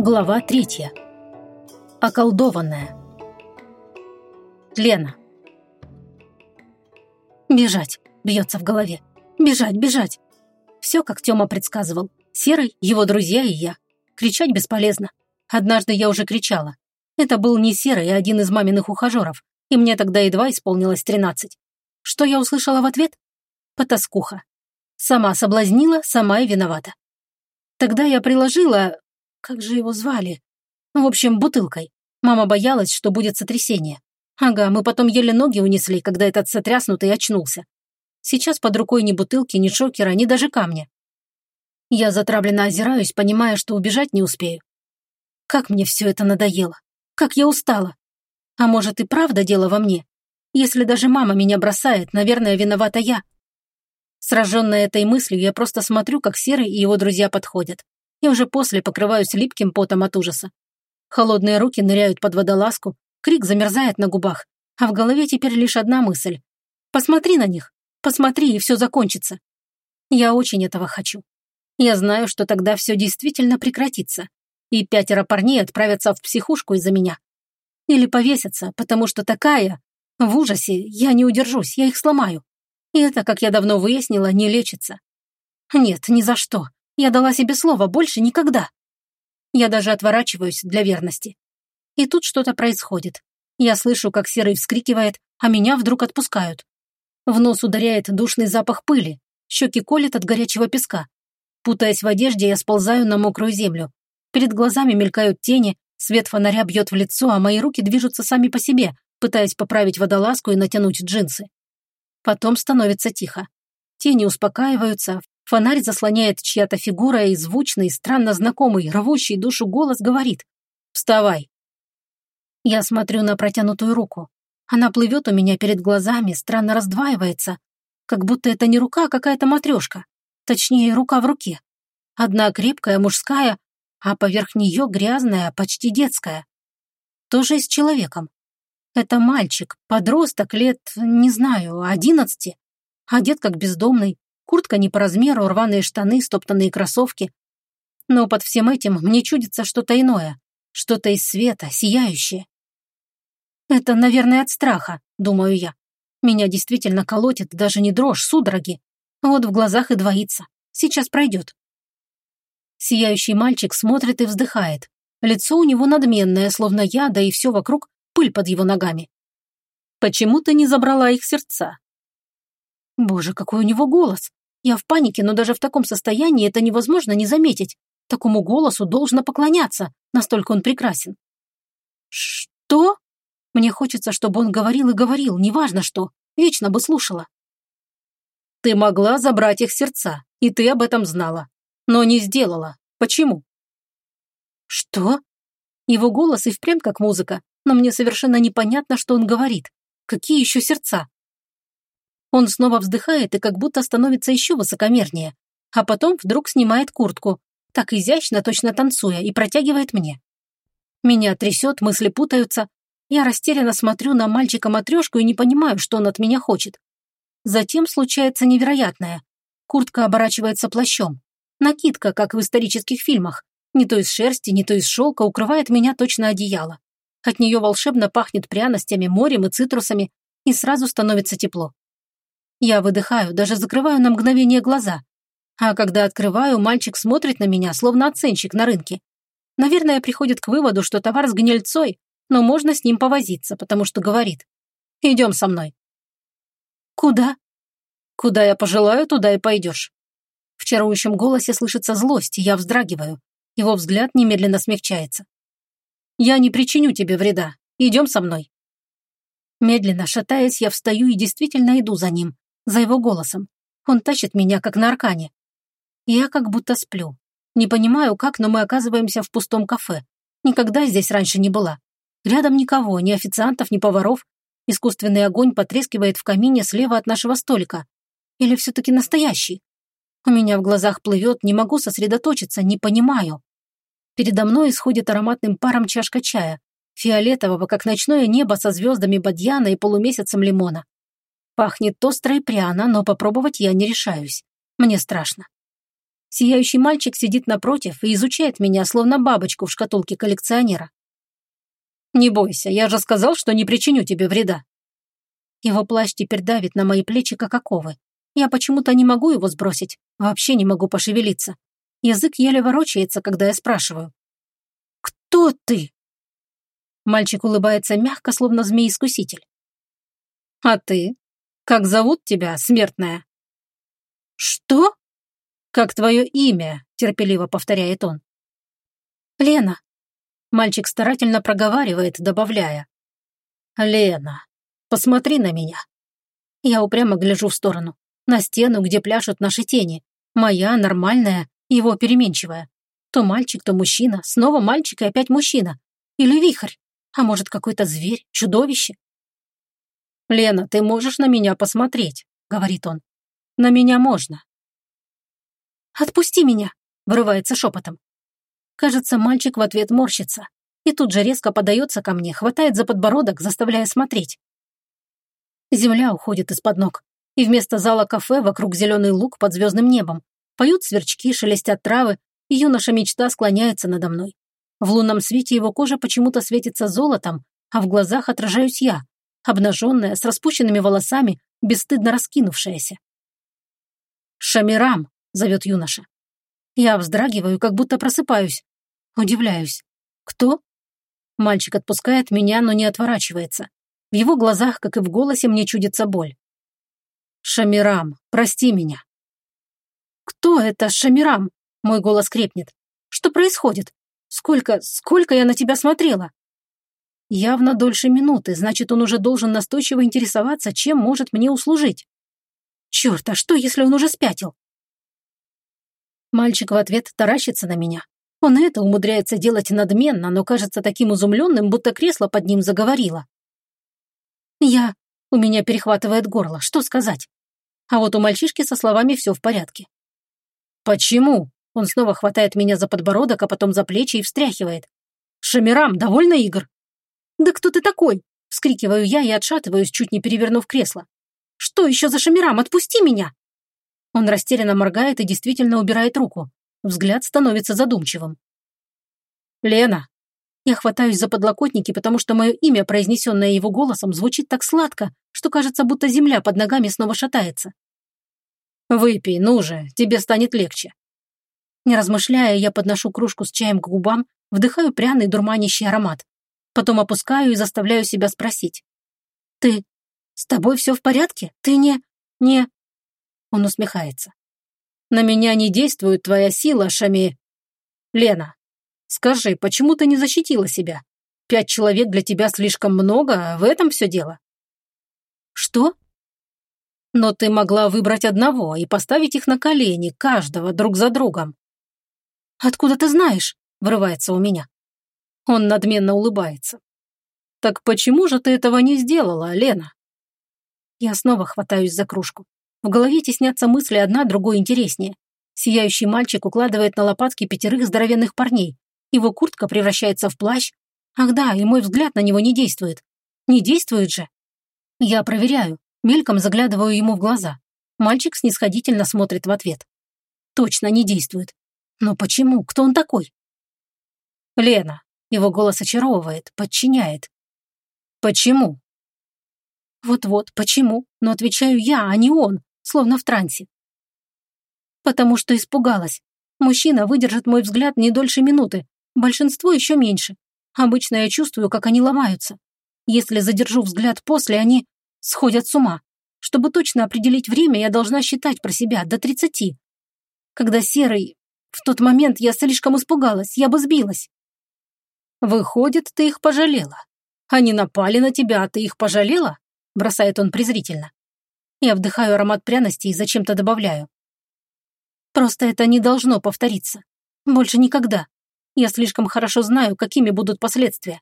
Глава третья. Околдованная. Лена. Бежать. Бьется в голове. Бежать, бежать. Все, как Тёма предсказывал. Серый, его друзья и я. Кричать бесполезно. Однажды я уже кричала. Это был не Серый, а один из маминых ухажеров. И мне тогда едва исполнилось тринадцать. Что я услышала в ответ? Потаскуха. Сама соблазнила, сама и виновата. Тогда я приложила... Как же его звали? В общем, бутылкой. Мама боялась, что будет сотрясение. Ага, мы потом еле ноги унесли, когда этот сотряснутый очнулся. Сейчас под рукой ни бутылки, ни шокера, ни даже камня. Я затравленно озираюсь, понимая, что убежать не успею. Как мне все это надоело. Как я устала. А может и правда дело во мне? Если даже мама меня бросает, наверное, виновата я. Сраженная этой мыслью, я просто смотрю, как Серый и его друзья подходят. И уже после покрываюсь липким потом от ужаса. Холодные руки ныряют под водолазку, крик замерзает на губах, а в голове теперь лишь одна мысль. «Посмотри на них! Посмотри, и все закончится!» Я очень этого хочу. Я знаю, что тогда все действительно прекратится, и пятеро парней отправятся в психушку из-за меня. Или повесятся, потому что такая... В ужасе я не удержусь, я их сломаю. И это, как я давно выяснила, не лечится. Нет, ни за что. Я дала себе слово, больше никогда. Я даже отворачиваюсь для верности. И тут что-то происходит. Я слышу, как Серый вскрикивает, а меня вдруг отпускают. В нос ударяет душный запах пыли, щеки колет от горячего песка. Путаясь в одежде, я сползаю на мокрую землю. Перед глазами мелькают тени, свет фонаря бьет в лицо, а мои руки движутся сами по себе, пытаясь поправить водолазку и натянуть джинсы. Потом становится тихо. Тени успокаиваются, фонарь заслоняет чья-то фигура, и звучный, странно знакомый, рвущий душу голос говорит «Вставай!». Я смотрю на протянутую руку. Она плывет у меня перед глазами, странно раздваивается, как будто это не рука, а какая-то матрешка. Точнее, рука в руке. Одна крепкая, мужская, а поверх нее грязная, почти детская. Тоже и с человеком. Это мальчик, подросток лет, не знаю, одиннадцати. Одет как бездомный, куртка не по размеру, рваные штаны, стоптанные кроссовки. Но под всем этим мне чудится что-то иное, что-то из света, сияющее. Это, наверное, от страха, думаю я. Меня действительно колотит даже не дрожь, судороги. Вот в глазах и двоится. Сейчас пройдет. Сияющий мальчик смотрит и вздыхает. Лицо у него надменное, словно я, да и все вокруг пыль под его ногами. Почему ты не забрала их сердца? Боже, какой у него голос! Я в панике, но даже в таком состоянии это невозможно не заметить. Такому голосу должно поклоняться, настолько он прекрасен. Что? Мне хочется, чтобы он говорил и говорил, неважно что, вечно бы слушала. Ты могла забрать их сердца, и ты об этом знала, но не сделала. Почему? Что? Его голос и впрямь как музыка, но мне совершенно непонятно, что он говорит. Какие еще сердца? Он снова вздыхает и как будто становится еще высокомернее, а потом вдруг снимает куртку, так изящно, точно танцуя, и протягивает мне. Меня трясет, мысли путаются. Я растерянно смотрю на мальчика-матрешку и не понимаю, что он от меня хочет. Затем случается невероятное. Куртка оборачивается плащом. Накидка, как в исторических фильмах. Не то из шерсти, не то из шелка укрывает меня точно одеяло. От нее волшебно пахнет пряностями, морем и цитрусами, и сразу становится тепло. Я выдыхаю, даже закрываю на мгновение глаза. А когда открываю, мальчик смотрит на меня, словно оценщик на рынке. Наверное, приходит к выводу, что товар с гнильцой, но можно с ним повозиться, потому что говорит. «Идем со мной». «Куда?» «Куда я пожелаю, туда и пойдешь». В чарующем голосе слышится злость, и я вздрагиваю. Его взгляд немедленно смягчается. Я не причиню тебе вреда. Идем со мной». Медленно, шатаясь, я встаю и действительно иду за ним, за его голосом. Он тащит меня, как на аркане. Я как будто сплю. Не понимаю, как, но мы оказываемся в пустом кафе. Никогда здесь раньше не была. Рядом никого, ни официантов, ни поваров. Искусственный огонь потрескивает в камине слева от нашего столика. Или все-таки настоящий? У меня в глазах плывет, не могу сосредоточиться, не понимаю. Передо мной исходит ароматным паром чашка чая, фиолетового, как ночное небо со звездами бадьяна и полумесяцем лимона. Пахнет остро и пряно, но попробовать я не решаюсь. Мне страшно. Сияющий мальчик сидит напротив и изучает меня, словно бабочку в шкатулке коллекционера. «Не бойся, я же сказал, что не причиню тебе вреда». Его плащ теперь давит на мои плечи, как оковы. Я почему-то не могу его сбросить, вообще не могу пошевелиться. Язык еле ворочается, когда я спрашиваю. «Кто ты?» Мальчик улыбается мягко, словно змей-искуситель. «А ты? Как зовут тебя, смертная?» «Что?» «Как твое имя?» – терпеливо повторяет он. «Лена». Мальчик старательно проговаривает, добавляя. «Лена, посмотри на меня». Я упрямо гляжу в сторону, на стену, где пляшут наши тени. Моя, нормальная, его переменчивая. То мальчик, то мужчина, снова мальчик и опять мужчина. Или вихрь. А может, какой-то зверь, чудовище? «Лена, ты можешь на меня посмотреть?» — говорит он. «На меня можно». «Отпусти меня!» — вырывается шепотом. Кажется, мальчик в ответ морщится. И тут же резко подается ко мне, хватает за подбородок, заставляя смотреть. Земля уходит из-под ног. И вместо зала кафе вокруг зеленый луг под звездным небом. Поют сверчки, шелестят травы, и юноша мечта склоняется надо мной. В лунном свете его кожа почему-то светится золотом, а в глазах отражаюсь я, обнаженная, с распущенными волосами, бесстыдно раскинувшаяся. «Шамирам!» — зовет юноша. Я вздрагиваю, как будто просыпаюсь. Удивляюсь. «Кто?» Мальчик отпускает меня, но не отворачивается. В его глазах, как и в голосе, мне чудится боль. «Шамирам, прости меня». «Кто это, Шамирам?» Мой голос крепнет. «Что происходит? Сколько, сколько я на тебя смотрела?» Явно дольше минуты, значит, он уже должен настойчиво интересоваться, чем может мне услужить. Черт, а что, если он уже спятил? Мальчик в ответ таращится на меня. Он это умудряется делать надменно, но кажется таким изумленным, будто кресло под ним заговорило. Я... У меня перехватывает горло. Что сказать? А вот у мальчишки со словами все в порядке. «Почему?» Он снова хватает меня за подбородок, а потом за плечи и встряхивает. «Шамирам, довольно игр?» «Да кто ты такой?» – вскрикиваю я и отшатываюсь, чуть не перевернув кресло. «Что еще за Шамирам? Отпусти меня!» Он растерянно моргает и действительно убирает руку. Взгляд становится задумчивым. «Лена!» Я хватаюсь за подлокотники, потому что мое имя, произнесенное его голосом, звучит так сладко, что кажется, будто земля под ногами снова шатается. «Выпей, ну же, тебе станет легче». Не размышляя, я подношу кружку с чаем к губам, вдыхаю пряный дурманящий аромат. Потом опускаю и заставляю себя спросить. «Ты... с тобой все в порядке? Ты не... не...» Он усмехается. «На меня не действует твоя сила, Шами...» «Лена, скажи, почему ты не защитила себя? Пять человек для тебя слишком много, а в этом все дело». «Что?» «Но ты могла выбрать одного и поставить их на колени, каждого, друг за другом. «Откуда ты знаешь?» – вырывается у меня. Он надменно улыбается. «Так почему же ты этого не сделала, Лена?» Я снова хватаюсь за кружку. В голове теснятся мысли одна другой интереснее. Сияющий мальчик укладывает на лопатки пятерых здоровенных парней. Его куртка превращается в плащ. Ах да, и мой взгляд на него не действует. Не действует же. Я проверяю, мельком заглядываю ему в глаза. Мальчик снисходительно смотрит в ответ. Точно не действует. Но почему? Кто он такой? Лена. Его голос очаровывает, подчиняет. Почему? Вот-вот, почему? Но отвечаю я, а не он, словно в трансе. Потому что испугалась. Мужчина выдержит мой взгляд не дольше минуты, большинство еще меньше. Обычно я чувствую, как они ломаются. Если задержу взгляд после, они сходят с ума. Чтобы точно определить время, я должна считать про себя до тридцати. Когда серый, в тот момент я слишком испугалась, я бы сбилась. Выходит, ты их пожалела. Они напали на тебя, а ты их пожалела? Бросает он презрительно. Я вдыхаю аромат пряности и зачем-то добавляю. Просто это не должно повториться. Больше никогда. Я слишком хорошо знаю, какими будут последствия.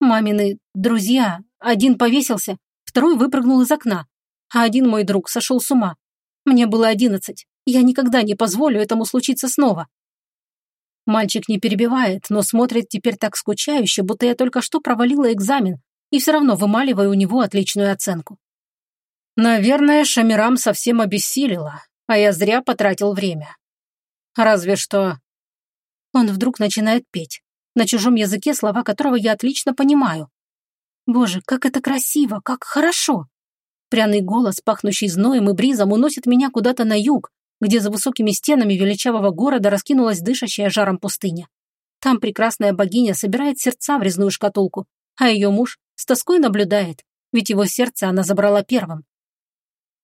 Мамины друзья, один повесился, второй выпрыгнул из окна, а один мой друг сошел с ума. Мне было одиннадцать. Я никогда не позволю этому случиться снова. Мальчик не перебивает, но смотрит теперь так скучающе, будто я только что провалила экзамен и все равно вымаливаю у него отличную оценку. Наверное, Шамирам совсем обессилила, а я зря потратил время. Разве что...» Он вдруг начинает петь, на чужом языке, слова которого я отлично понимаю. Боже, как это красиво, как хорошо! Пряный голос, пахнущий зноем и бризом, уносит меня куда-то на юг, где за высокими стенами величавого города раскинулась дышащая жаром пустыня. Там прекрасная богиня собирает сердца в резную шкатулку, а ее муж с тоской наблюдает, ведь его сердце она забрала первым.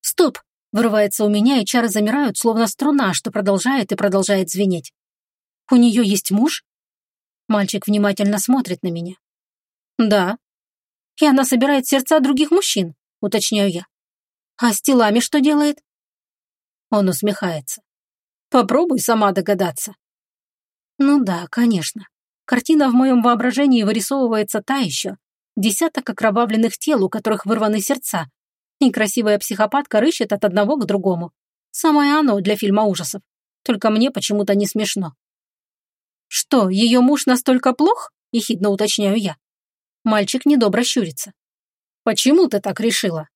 «Стоп!» – вырывается у меня, и чары замирают, словно струна, что продолжает и продолжает звенеть. «У нее есть муж?» Мальчик внимательно смотрит на меня. «Да». «И она собирает сердца других мужчин», – уточняю я. «А с телами что делает?» Он усмехается. «Попробуй сама догадаться». Ну да, конечно. Картина в моем воображении вырисовывается та еще. Десяток окровавленных тел, у которых вырваны сердца. И красивая психопатка рыщет от одного к другому. Самое оно для фильма ужасов. Только мне почему-то не смешно. «Что, ее муж настолько плох?» – ехидно уточняю я. Мальчик недобро щурится. «Почему ты так решила?»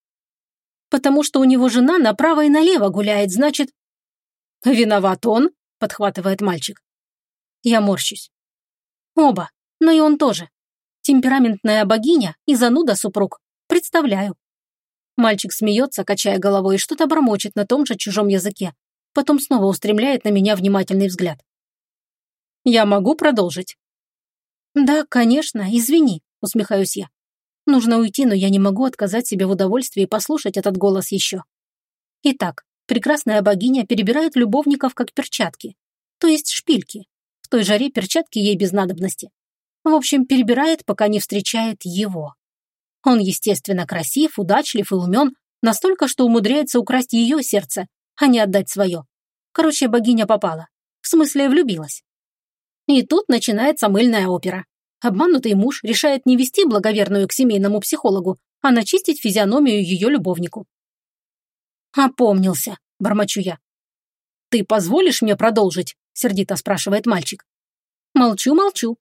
«Потому что у него жена направо и налево гуляет, значит...» «Виноват он», – подхватывает мальчик. Я морщусь. Оба, но и он тоже. Темпераментная богиня и зануда супруг. Представляю. Мальчик смеется, качая головой, и что-то бормочет на том же чужом языке. Потом снова устремляет на меня внимательный взгляд. Я могу продолжить?» «Да, конечно, извини», — усмехаюсь я. «Нужно уйти, но я не могу отказать себе в удовольствии послушать этот голос еще». Итак, прекрасная богиня перебирает любовников как перчатки, то есть шпильки. В той жаре перчатки ей без надобности. В общем, перебирает, пока не встречает его. Он, естественно, красив, удачлив и умен, настолько, что умудряется украсть ее сердце, а не отдать свое. Короче, богиня попала. В смысле, влюбилась. И тут начинается мыльная опера. Обманутый муж решает не вести благоверную к семейному психологу, а начистить физиономию ее любовнику. «Опомнился», – бормочу я. «Ты позволишь мне продолжить?» – сердито спрашивает мальчик. Молчу, молчу.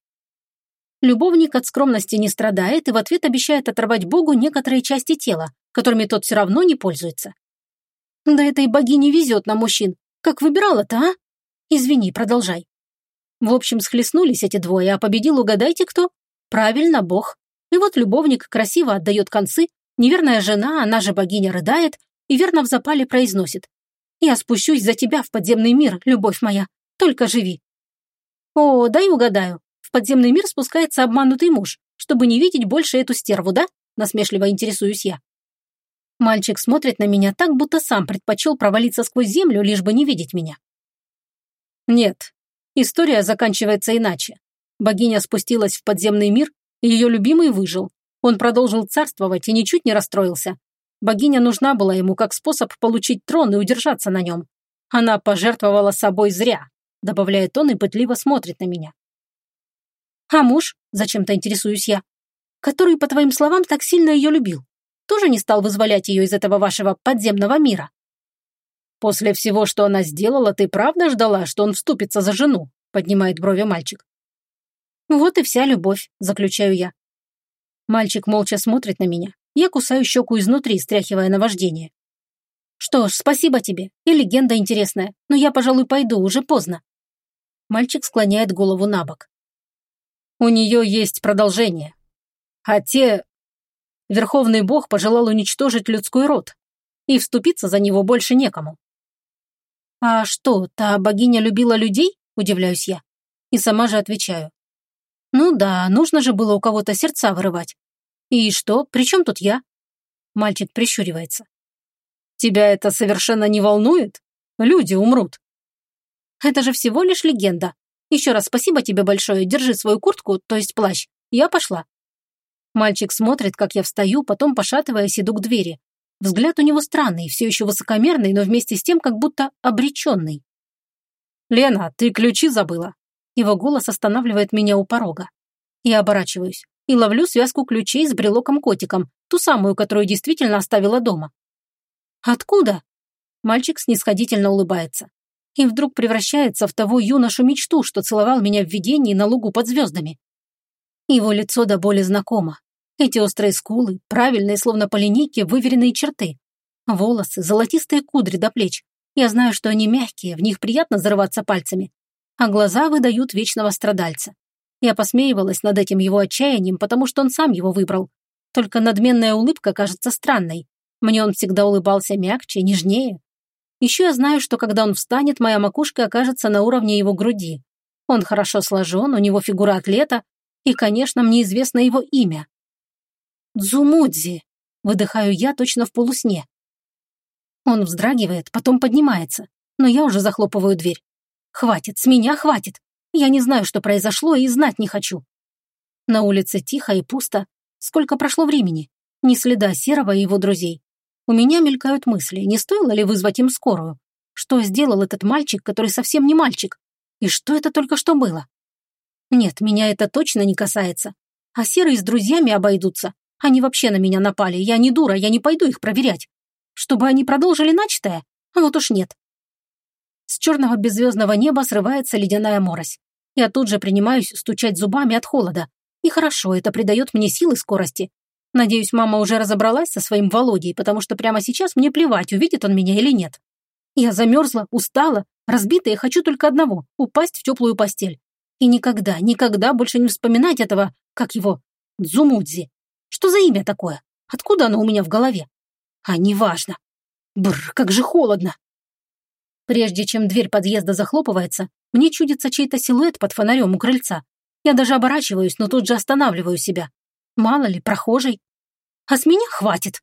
Любовник от скромности не страдает и в ответ обещает оторвать Богу некоторые части тела, которыми тот все равно не пользуется. Да этой богине везет на мужчин. Как выбирала-то, а? Извини, продолжай. В общем, схлестнулись эти двое, а победил, угадайте кто? Правильно, Бог. И вот любовник красиво отдает концы, неверная жена, она же богиня, рыдает и верно в запале произносит. «Я спущусь за тебя в подземный мир, любовь моя, только живи». О, дай угадаю. В подземный мир спускается обманутый муж, чтобы не видеть больше эту стерву, да? Насмешливо интересуюсь я. Мальчик смотрит на меня так, будто сам предпочел провалиться сквозь землю, лишь бы не видеть меня. Нет, История заканчивается иначе. Богиня спустилась в подземный мир, и ее любимый выжил. Он продолжил царствовать и ничуть не расстроился. Богиня нужна была ему как способ получить трон и удержаться на нем. Она пожертвовала собой зря, добавляет он и пытливо смотрит на меня. А муж, зачем-то интересуюсь я, который, по твоим словам, так сильно ее любил, тоже не стал вызволять ее из этого вашего подземного мира? «После всего, что она сделала, ты правда ждала, что он вступится за жену?» поднимает брови мальчик. «Вот и вся любовь», заключаю я. Мальчик молча смотрит на меня. Я кусаю щеку изнутри, стряхивая наваждение. «Что ж, спасибо тебе. И легенда интересная. Но я, пожалуй, пойду, уже поздно». Мальчик склоняет голову на бок. «У нее есть продолжение. А те... Верховный бог пожелал уничтожить людской род, и вступиться за него больше некому. «А что, та богиня любила людей?» – удивляюсь я. И сама же отвечаю. «Ну да, нужно же было у кого-то сердца вырывать. И что, при чем тут я?» Мальчик прищуривается. «Тебя это совершенно не волнует? Люди умрут». «Это же всего лишь легенда. Еще раз спасибо тебе большое, держи свою куртку, то есть плащ. Я пошла». Мальчик смотрит, как я встаю, потом, пошатываясь, иду к двери, Взгляд у него странный, все еще высокомерный, но вместе с тем как будто обреченный. «Лена, ты ключи забыла!» Его голос останавливает меня у порога. Я оборачиваюсь и ловлю связку ключей с брелоком-котиком, ту самую, которую действительно оставила дома. «Откуда?» Мальчик снисходительно улыбается. И вдруг превращается в того юношу-мечту, что целовал меня в видении на лугу под звездами. Его лицо до боли знакомо, эти острые скулы, правильные, словно по линейке, выверенные черты. Волосы, золотистые кудри до плеч. Я знаю, что они мягкие, в них приятно зарываться пальцами. А глаза выдают вечного страдальца. Я посмеивалась над этим его отчаянием, потому что он сам его выбрал. Только надменная улыбка кажется странной. Мне он всегда улыбался мягче, нежнее. Еще я знаю, что когда он встанет, моя макушка окажется на уровне его груди. Он хорошо сложен, у него фигура атлета, и, конечно, мне известно его имя. «Дзумудзи», — выдыхаю я точно в полусне. Он вздрагивает, потом поднимается, но я уже захлопываю дверь. Хватит, с меня хватит. Я не знаю, что произошло, и знать не хочу. На улице тихо и пусто. Сколько прошло времени? Ни следа Серого и его друзей. У меня мелькают мысли, не стоило ли вызвать им скорую? Что сделал этот мальчик, который совсем не мальчик? И что это только что было? Нет, меня это точно не касается. А Серый с друзьями обойдутся. Они вообще на меня напали. Я не дура, я не пойду их проверять. Чтобы они продолжили начатое? Вот уж нет. С черного беззвездного неба срывается ледяная морось. Я тут же принимаюсь стучать зубами от холода. И хорошо, это придает мне силы скорости. Надеюсь, мама уже разобралась со своим Володей, потому что прямо сейчас мне плевать, увидит он меня или нет. Я замерзла, устала, разбита и хочу только одного – упасть в теплую постель. И никогда, никогда больше не вспоминать этого, как его, Дзумудзи. Что за имя такое? Откуда оно у меня в голове? А неважно. Бррр, как же холодно. Прежде чем дверь подъезда захлопывается, мне чудится чей-то силуэт под фонарем у крыльца. Я даже оборачиваюсь, но тут же останавливаю себя. Мало ли, прохожий. А с меня хватит.